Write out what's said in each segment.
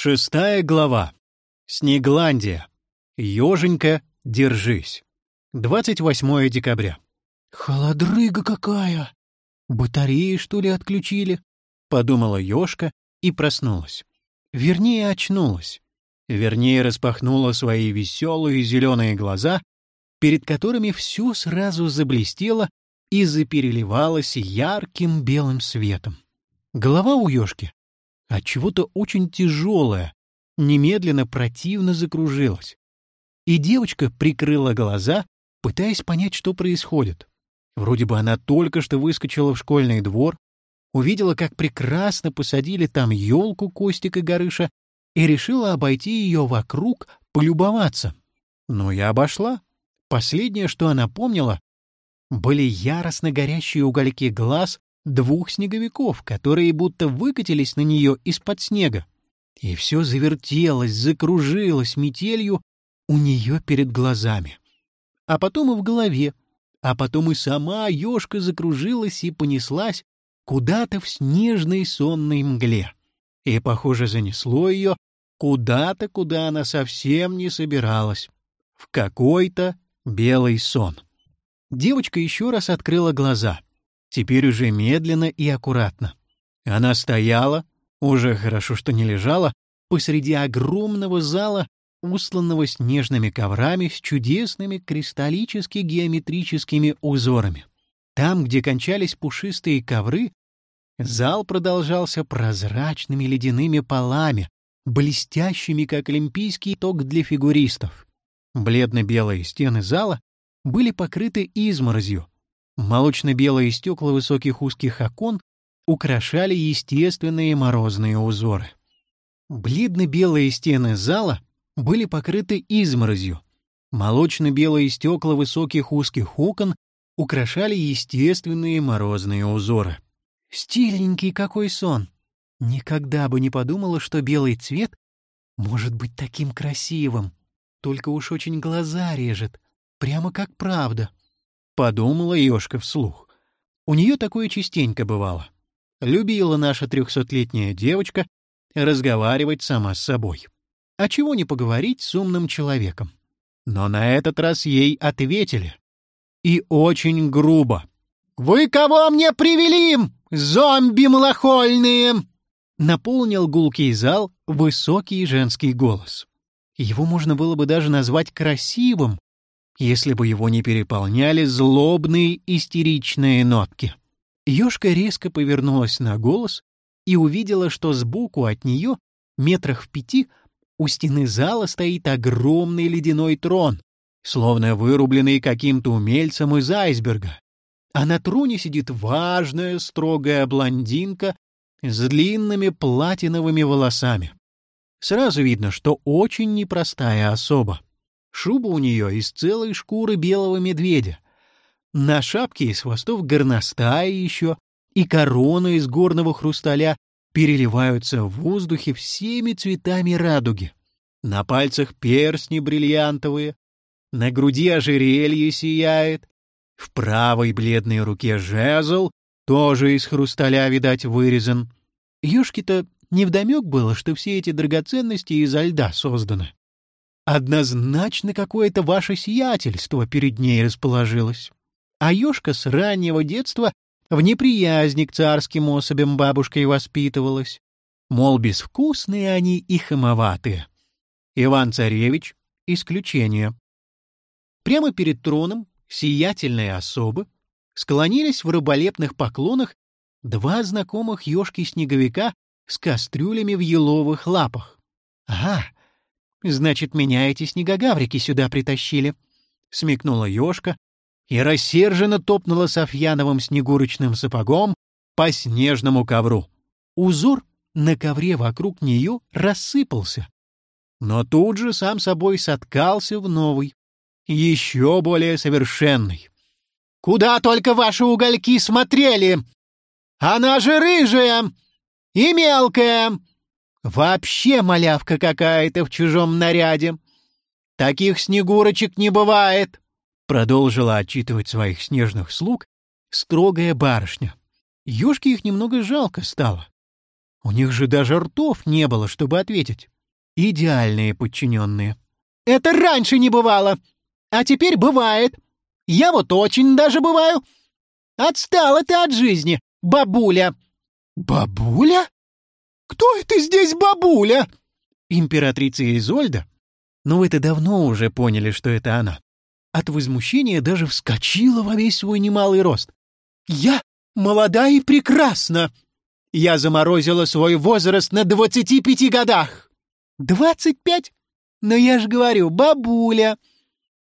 Шестая глава. Снегландия. Ёженька, держись. 28 декабря. «Холодрыга какая! Батареи, что ли, отключили?» — подумала ёшка и проснулась. Вернее, очнулась. Вернее, распахнула свои веселые зеленые глаза, перед которыми все сразу заблестело и запереливалось ярким белым светом. Голова у ёшки от чего-то очень тяжелое, немедленно противно закружилась. И девочка прикрыла глаза, пытаясь понять, что происходит. Вроде бы она только что выскочила в школьный двор, увидела, как прекрасно посадили там елку Костика Горыша и решила обойти ее вокруг, полюбоваться. Но я обошла. Последнее, что она помнила, были яростно горящие угольки глаз двух снеговиков, которые будто выкатились на нее из-под снега. И все завертелось, закружилось метелью у нее перед глазами. А потом и в голове. А потом и сама ежка закружилась и понеслась куда-то в снежной сонной мгле. И, похоже, занесло ее куда-то, куда она совсем не собиралась. В какой-то белый сон. Девочка еще раз открыла глаза — теперь уже медленно и аккуратно. Она стояла, уже хорошо, что не лежала, посреди огромного зала, устланного снежными коврами с чудесными кристаллически-геометрическими узорами. Там, где кончались пушистые ковры, зал продолжался прозрачными ледяными полами, блестящими, как олимпийский ток для фигуристов. Бледно-белые стены зала были покрыты изморозью, Молочно-белые стекла высоких узких окон украшали естественные морозные узоры. Бледно-белые стены зала были покрыты изморозью. Молочно-белые стекла высоких узких окон украшали естественные морозные узоры. Стильненький какой сон! Никогда бы не подумала, что белый цвет может быть таким красивым. Только уж очень глаза режет, прямо как правда подумала Ёшка вслух. У нее такое частенько бывало. Любила наша трехсотлетняя девочка разговаривать сама с собой. А чего не поговорить с умным человеком? Но на этот раз ей ответили. И очень грубо. «Вы кого мне привели, зомби малохольные?» Наполнил гулкий зал высокий женский голос. Его можно было бы даже назвать красивым, если бы его не переполняли злобные истеричные нотки. Ёшка резко повернулась на голос и увидела, что сбоку от нее, метрах в пяти, у стены зала стоит огромный ледяной трон, словно вырубленный каким-то умельцем из айсберга. А на троне сидит важная, строгая блондинка с длинными платиновыми волосами. Сразу видно, что очень непростая особа. Шуба у нее из целой шкуры белого медведя. На шапке из хвостов горностая еще, и корона из горного хрусталя переливаются в воздухе всеми цветами радуги. На пальцах перстни бриллиантовые, на груди ожерелье сияет, в правой бледной руке жезл, тоже из хрусталя, видать, вырезан. Ёшке-то невдомек было, что все эти драгоценности изо льда созданы. Однозначно какое-то ваше сиятельство перед ней расположилось. А ёшка с раннего детства в неприязни к царским особям бабушкой воспитывалась. Мол, безвкусные они и хамоватые. Иван-царевич — исключение. Прямо перед троном сиятельные особы склонились в рыболепных поклонах два знакомых ёшки-снеговика с кастрюлями в еловых лапах. Ага, Значит, меня эти снегогаврики сюда притащили. Смекнула ёшка и рассерженно топнула Софьяновым снегурочным сапогом по снежному ковру. Узор на ковре вокруг нее рассыпался. Но тут же сам собой соткался в новый, еще более совершенный. «Куда только ваши угольки смотрели! Она же рыжая и мелкая!» Вообще малявка какая-то в чужом наряде. Таких снегурочек не бывает, продолжила отчитывать своих снежных слуг строгая барышня. Ёшке их немного жалко стало. У них же даже ртов не было, чтобы ответить. Идеальные подчиненные. «Это раньше не бывало, а теперь бывает. Я вот очень даже бываю. Отстала ты от жизни, бабуля!» «Бабуля? Кто это здесь бабуля?» Императрица Изольда? Ну вы-то давно уже поняли, что это она. От возмущения даже вскочила во весь свой немалый рост. «Я молода и прекрасна!» Я заморозила свой возраст на двадцати пяти годах. «Двадцать пять? Но я ж говорю, бабуля!»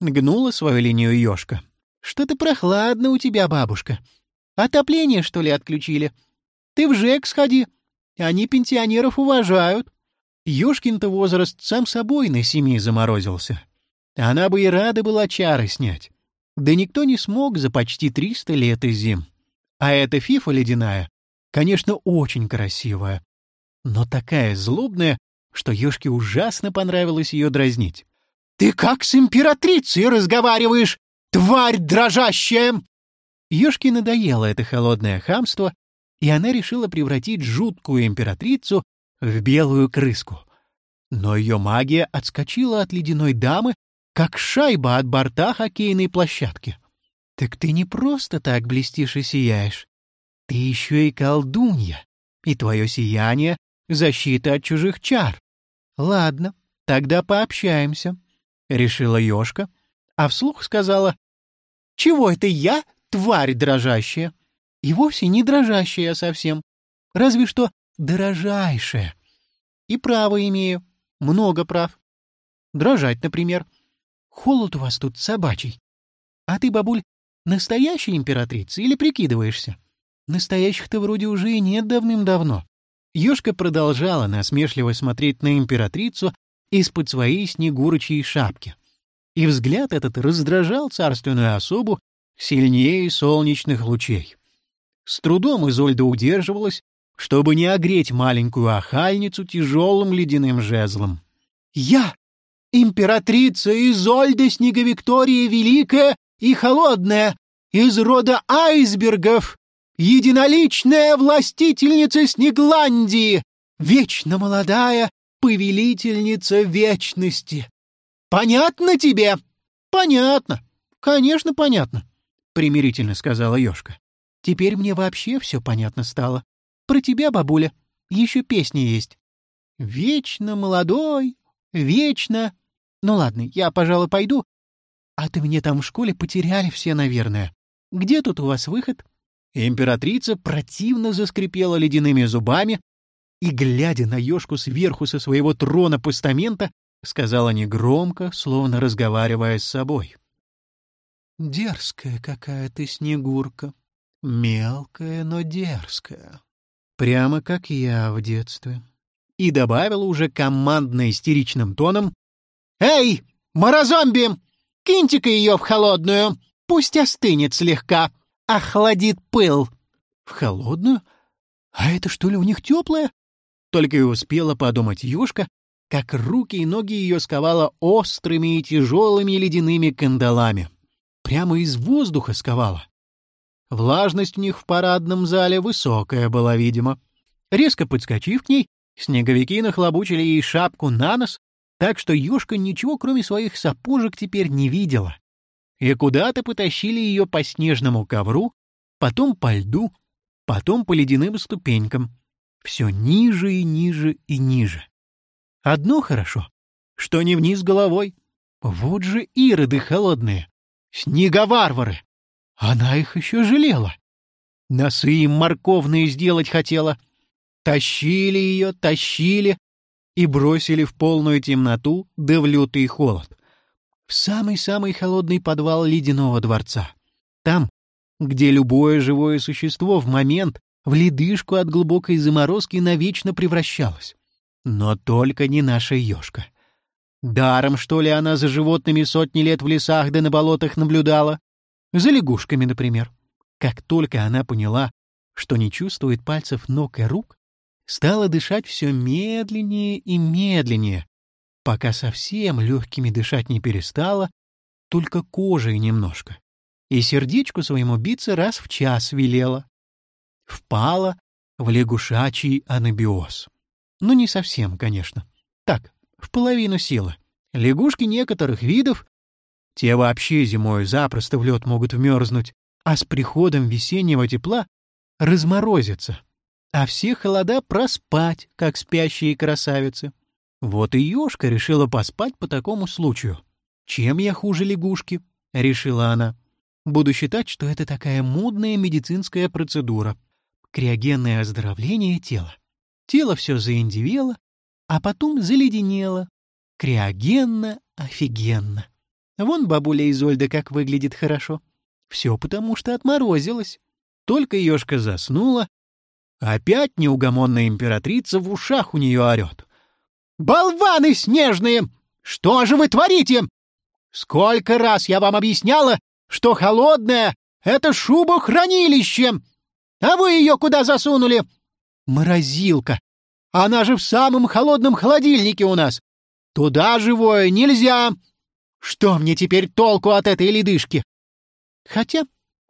Гнула свою линию ёшка. «Что-то прохладно у тебя, бабушка. Отопление, что ли, отключили? Ты в ЖЭК сходи. Они пенсионеров уважают». Ёшкин-то возраст сам собой на семи заморозился. Она бы и рада была чары снять. Да никто не смог за почти триста лет и зим. А эта фифа ледяная, конечно, очень красивая, но такая злобная, что Ёшке ужасно понравилось ее дразнить. «Ты как с императрицей разговариваешь, тварь дрожащая!» Ёшке надоело это холодное хамство, и она решила превратить жуткую императрицу в белую крыску. Но ее магия отскочила от ледяной дамы как шайба от борта хоккейной площадки. Так ты не просто так блестишь и сияешь. Ты еще и колдунья, и твое сияние — защита от чужих чар. Ладно, тогда пообщаемся, — решила Ёшка, а вслух сказала, «Чего это я, тварь дрожащая?» И вовсе не дрожащая совсем, разве что дорожайшая. И право имею, много прав. Дрожать, например. Холод у вас тут собачий. А ты, бабуль, настоящая императрица или прикидываешься? Настоящих-то вроде уже и нет давным-давно. Ёшка продолжала насмешливо смотреть на императрицу из-под своей снегурочьей шапки. И взгляд этот раздражал царственную особу сильнее солнечных лучей. С трудом Изольда удерживалась, чтобы не огреть маленькую охальницу тяжелым ледяным жезлом. «Я императрица Изольда Снеговиктория Великая и Холодная, из рода айсбергов, единоличная властительница Снегландии, вечно молодая повелительница вечности. Понятно тебе? Понятно. Конечно, понятно, примирительно сказала Ёшка. Теперь мне вообще все понятно стало. Про тебя, бабуля, еще песни есть. Вечно молодой, Вечно. Ну ладно, я, пожалуй, пойду. А ты мне там в школе потеряли все, наверное. Где тут у вас выход? Императрица противно заскрипела ледяными зубами и, глядя на ёшку сверху со своего трона-постамента, сказала негромко, словно разговаривая с собой. «Дерзкая какая ты, Снегурка, мелкая, но дерзкая, прямо как я в детстве и добавила уже командно-истеричным тоном «Эй, морозомби, киньте-ка ее в холодную, пусть остынет слегка, охладит пыл». «В холодную? А это что ли у них теплое?» Только и успела подумать Юшка, как руки и ноги ее сковала острыми и тяжелыми ледяными кандалами. Прямо из воздуха сковала. Влажность у них в парадном зале высокая была, видимо. Резко подскочив к ней, Снеговики нахлобучили ей шапку на нос, так что Юшка ничего, кроме своих сапожек, теперь не видела. И куда-то потащили ее по снежному ковру, потом по льду, потом по ледяным ступенькам. Все ниже и ниже и ниже. Одно хорошо, что не вниз головой. Вот же ироды холодные, снеговарвары. Она их еще жалела. Носы им морковные сделать хотела, Тащили ее, тащили и бросили в полную темноту да в лютый холод. В самый-самый холодный подвал ледяного дворца. Там, где любое живое существо в момент в ледышку от глубокой заморозки навечно превращалось. Но только не наша ёшка. Даром, что ли, она за животными сотни лет в лесах да на болотах наблюдала? За лягушками, например. Как только она поняла, что не чувствует пальцев ног и рук, стала дышать все медленнее и медленнее, пока совсем легкими дышать не перестала, только кожей немножко, и сердечку своему биться раз в час велела. Впала в лягушачий анабиоз. Ну, не совсем, конечно. Так, в половину силы. Лягушки некоторых видов, те вообще зимой запросто в лед могут вмерзнуть, а с приходом весеннего тепла разморозятся, а все холода проспать, как спящие красавицы. Вот и ёшка решила поспать по такому случаю. «Чем я хуже лягушки?» — решила она. «Буду считать, что это такая модная медицинская процедура. Криогенное оздоровление тела. Тело все заиндивело, а потом заледенело. Криогенно офигенно. Вон бабуля Изольда как выглядит хорошо. Все потому, что отморозилась. Только ёшка заснула, опять неугомонная императрица в ушах у нее орет. «Болваны снежные! Что же вы творите? Сколько раз я вам объясняла, что холодная — это шуба-хранилище! А вы ее куда засунули? Морозилка! Она же в самом холодном холодильнике у нас! Туда живое нельзя! Что мне теперь толку от этой ледышки? Хотя,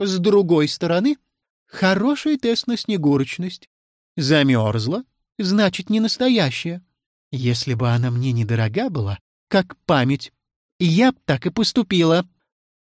с другой стороны, хороший тест на снегурочность. Замерзла, значит, не настоящая. Если бы она мне недорога была, как память, я б так и поступила.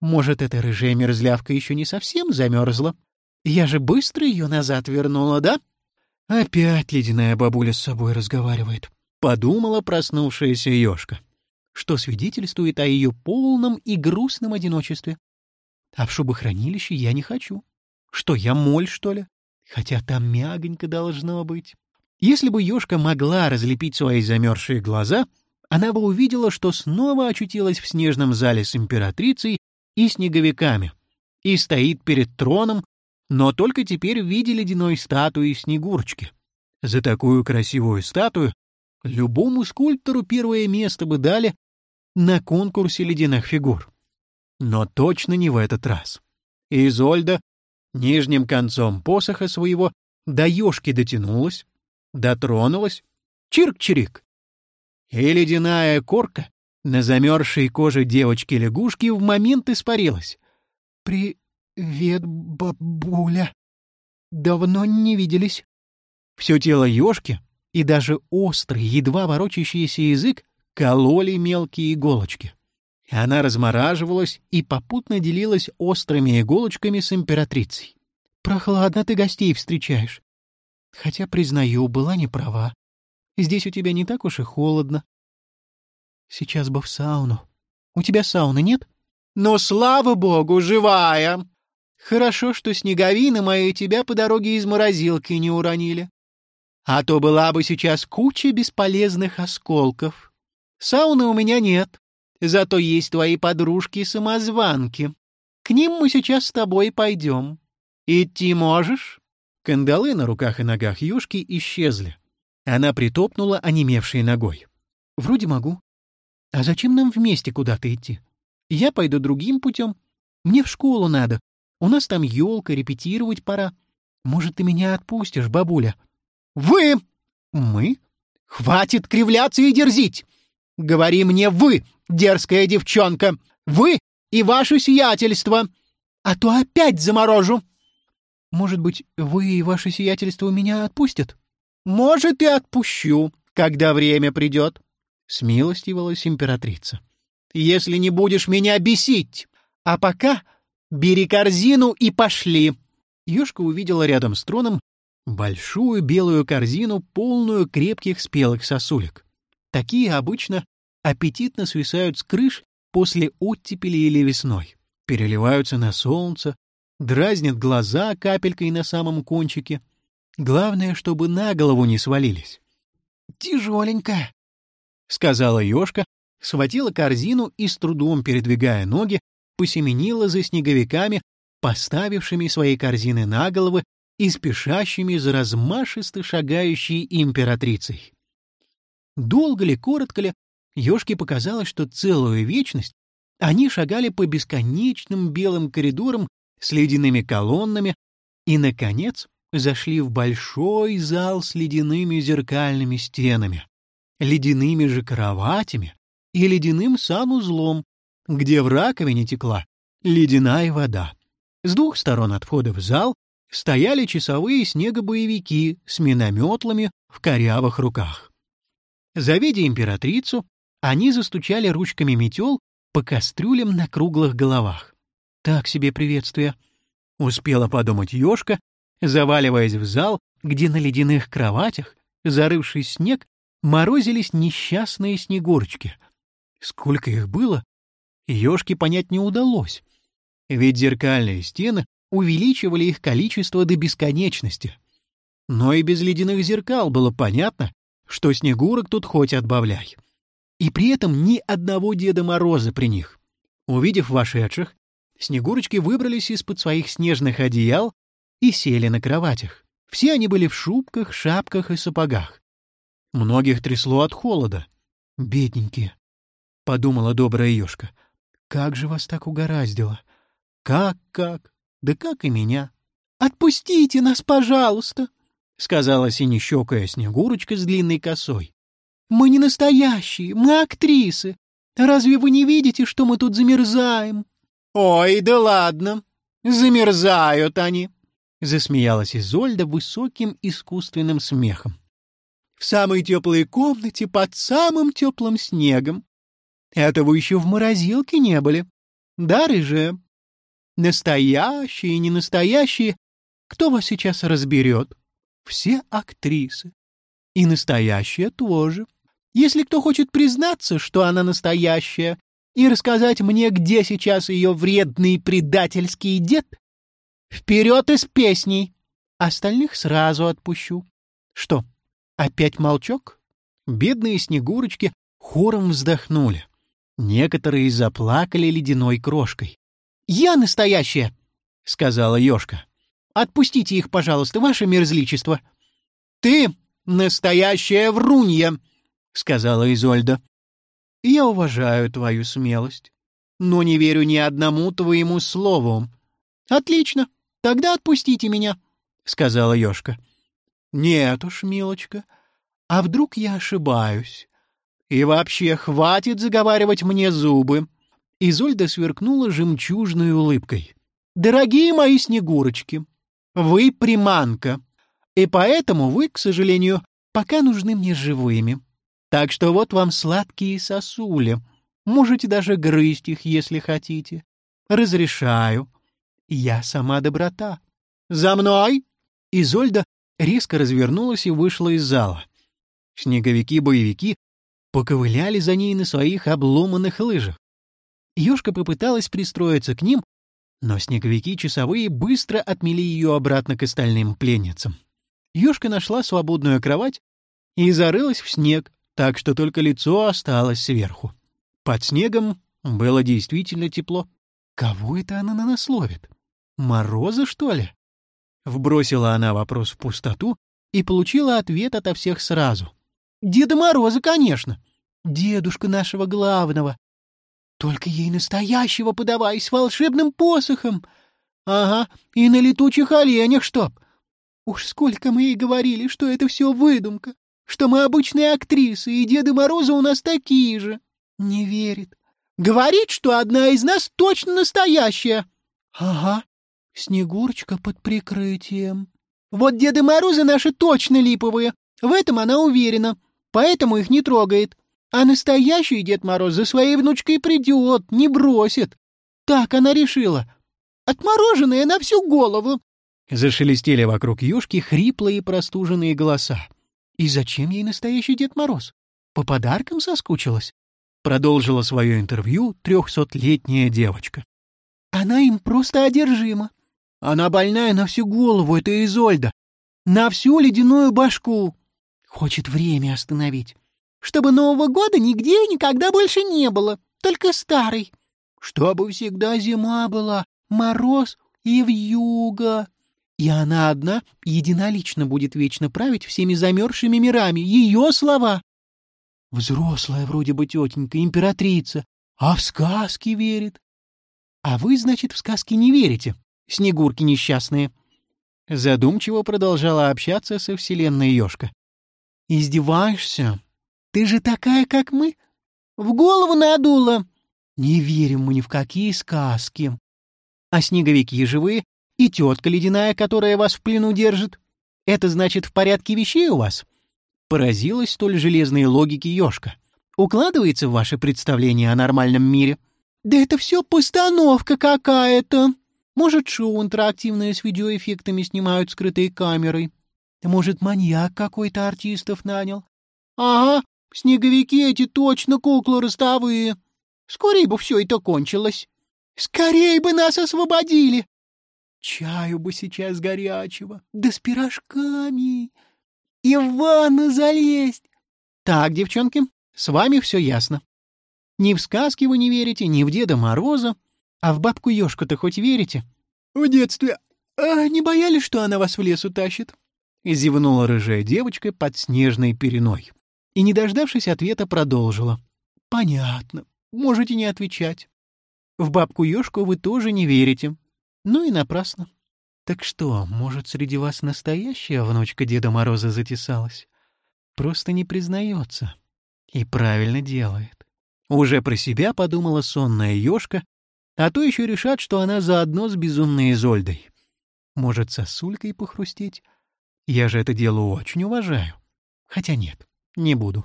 Может, эта рыжая мерзлявка еще не совсем замерзла? Я же быстро ее назад вернула, да? Опять ледяная бабуля с собой разговаривает. Подумала проснувшаяся ежка, что свидетельствует о ее полном и грустном одиночестве. А в шубохранилище я не хочу. Что, я моль, что ли? Хотя там мягонько должно быть. Если бы ежка могла разлепить свои замерзшие глаза, она бы увидела, что снова очутилась в снежном зале с императрицей и снеговиками и стоит перед троном, но только теперь в виде ледяной статуи Снегурочки. За такую красивую статую любому скульптору первое место бы дали на конкурсе ледяных фигур. Но точно не в этот раз. Изольда нижним концом посоха своего до ёшки дотянулась, дотронулась, чирк-чирик. И ледяная корка на замерзшей коже девочки-лягушки в момент испарилась. «Привет, бабуля. Давно не виделись». Все тело ёшки и даже острый, едва ворочающийся язык кололи мелкие иголочки. Она размораживалась и попутно делилась острыми иголочками с императрицей. «Прохладно ты гостей встречаешь. Хотя, признаю, была не права. Здесь у тебя не так уж и холодно. Сейчас бы в сауну. У тебя сауны нет? Но, слава богу, живая! Хорошо, что снеговины мои тебя по дороге из морозилки не уронили. А то была бы сейчас куча бесполезных осколков. Сауны у меня нет. Зато есть твои подружки-самозванки. К ним мы сейчас с тобой пойдем. Идти можешь?» Кандалы на руках и ногах юшки исчезли. Она притопнула онемевшей ногой. «Вроде могу. А зачем нам вместе куда-то идти? Я пойду другим путем. Мне в школу надо. У нас там елка, репетировать пора. Может, ты меня отпустишь, бабуля?» «Вы!» «Мы?» «Хватит кривляться и дерзить! Говори мне «вы», дерзкая девчонка! Вы и ваше сиятельство! А то опять заморожу!» «Может быть, вы и ваше сиятельство меня отпустят?» «Может, и отпущу, когда время придет», — смилостивалась императрица. «Если не будешь меня бесить. А пока бери корзину и пошли». Ёшка увидела рядом с троном большую белую корзину, полную крепких спелых сосулек. Такие обычно аппетитно свисают с крыш после оттепели или весной, переливаются на солнце, дразнят глаза капелькой на самом кончике. Главное, чтобы на голову не свалились. «Тяжеленько», — сказала Ёшка, схватила корзину и, с трудом передвигая ноги, посеменила за снеговиками, поставившими свои корзины на головы и спешащими за размашисто шагающей императрицей. Долго ли, коротко ли, Ёшке показалось, что целую вечность они шагали по бесконечным белым коридорам с ледяными колоннами и, наконец, зашли в большой зал с ледяными зеркальными стенами, ледяными же кроватями и ледяным санузлом, где в раковине текла ледяная вода. С двух сторон от входа в зал стояли часовые снегобоевики с минометлами в корявых руках. Завидя императрицу, они застучали ручками метел по кастрюлям на круглых головах. Так себе приветствие. Успела подумать ёшка, заваливаясь в зал, где на ледяных кроватях, зарывший снег, морозились несчастные снегурочки. Сколько их было, ёшке понять не удалось. Ведь зеркальные стены увеличивали их количество до бесконечности. Но и без ледяных зеркал было понятно, что снегурок тут хоть отбавляй. И при этом ни одного Деда Мороза при них. Увидев вошедших, снегурочки выбрались из-под своих снежных одеял и сели на кроватях. Все они были в шубках, шапках и сапогах. Многих трясло от холода. «Бедненькие», — подумала добрая ёшка. «Как же вас так угораздило? Как, как? Да как и меня. Отпустите нас, пожалуйста!» — сказала синещекая Снегурочка с длинной косой. «Мы не настоящие, мы актрисы. Разве вы не видите, что мы тут замерзаем?» «Ой, да ладно, замерзают они!» — засмеялась Изольда высоким искусственным смехом. «В самой теплой комнате под самым теплым снегом. Этого еще в морозилке не были. Да, рыжая? Настоящие, не настоящие, кто вас сейчас разберет? Все актрисы. И настоящая тоже. Если кто хочет признаться, что она настоящая, и рассказать мне, где сейчас ее вредный предательский дед, вперед из песней. Остальных сразу отпущу. Что, опять молчок? Бедные снегурочки хором вздохнули. Некоторые заплакали ледяной крошкой. «Я настоящая!» — сказала Ёшка. «Отпустите их, пожалуйста, ваше мерзличество». «Ты настоящая врунья!» — сказала Изольда. «Я уважаю твою смелость, но не верю ни одному твоему слову». «Отлично, тогда отпустите меня», — сказала Ёшка. «Нет уж, милочка, а вдруг я ошибаюсь? И вообще, хватит заговаривать мне зубы. Изольда сверкнула жемчужной улыбкой. Дорогие мои снегурочки, вы приманка. И поэтому вы, к сожалению, пока нужны мне живыми. Так что вот вам сладкие сосули. Можете даже грызть их, если хотите. Разрешаю. Я сама доброта. За мной! Изольда резко развернулась и вышла из зала. Снеговики-боевики поковыляли за ней на своих обломанных лыжах. Ёшка попыталась пристроиться к ним, но снеговики часовые быстро отмели ее обратно к остальным пленницам. Ёшка нашла свободную кровать и зарылась в снег, так что только лицо осталось сверху. Под снегом было действительно тепло. Кого это она на нас ловит? Мороза, что ли? Вбросила она вопрос в пустоту и получила ответ ото всех сразу — Деда Мороза, конечно. Дедушка нашего главного. Только ей настоящего подавай с волшебным посохом. Ага, и на летучих оленях чтоб. Уж сколько мы ей говорили, что это все выдумка, что мы обычные актрисы, и Деда Мороза у нас такие же. Не верит. Говорит, что одна из нас точно настоящая. Ага, Снегурочка под прикрытием. Вот Деды Морозы наши точно липовые, в этом она уверена поэтому их не трогает. А настоящий Дед Мороз за своей внучкой придет, не бросит. Так она решила. Отмороженная на всю голову. Зашелестели вокруг юшки хриплые простуженные голоса. И зачем ей настоящий Дед Мороз? По подаркам соскучилась? Продолжила свое интервью трехсотлетняя девочка. Она им просто одержима. Она больная на всю голову, это Изольда. На всю ледяную башку. Хочет время остановить. Чтобы Нового года нигде и никогда больше не было, только старый. Чтобы всегда зима была, мороз и вьюга. И она одна единолично будет вечно править всеми замерзшими мирами. Ее слова. Взрослая вроде бы тетенька, императрица, а в сказки верит. А вы, значит, в сказки не верите, снегурки несчастные. Задумчиво продолжала общаться со вселенной Ёшка. Издеваешься? Ты же такая, как мы. В голову надула. Не верим мы ни в какие сказки. А снеговики живые и тетка ледяная, которая вас в плену держит. Это значит, в порядке вещей у вас?» Поразилась столь железной логике Ёшка. «Укладывается в ваше представление о нормальном мире?» «Да это все постановка какая-то!» Может, шоу интерактивное с видеоэффектами снимают скрытой камерой. Может, маньяк какой-то артистов нанял. Ага, снеговики эти точно куклы ростовые. Скорей бы все это кончилось. Скорей бы нас освободили. Чаю бы сейчас горячего, да с пирожками. И в ванну залезть. Так, девчонки, с вами все ясно. Ни в сказки вы не верите, ни в Деда Мороза, а в бабку Ёшку-то хоть верите? В детстве а, не боялись, что она вас в лес утащит? Зевнула рыжая девочка под снежной переной. И, не дождавшись ответа, продолжила. Понятно. Можете не отвечать. В бабку Ёшку вы тоже не верите. Ну и напрасно. Так что, может, среди вас настоящая внучка Деда Мороза затесалась? Просто не признается. И правильно делает. Уже про себя подумала сонная ёшка, а то еще решат, что она заодно с безумной Изольдой. Может, сосулькой похрустеть? Я же это дело очень уважаю. Хотя нет, не буду.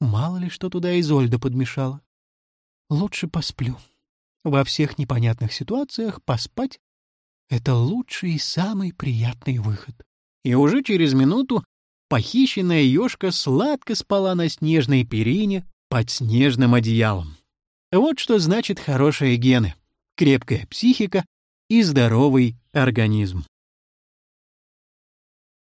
Мало ли, что туда Изольда подмешала. Лучше посплю. Во всех непонятных ситуациях поспать — это лучший и самый приятный выход. И уже через минуту похищенная ёшка сладко спала на снежной перине под снежным одеялом. Вот что значит хорошие гены — крепкая психика и здоровый организм.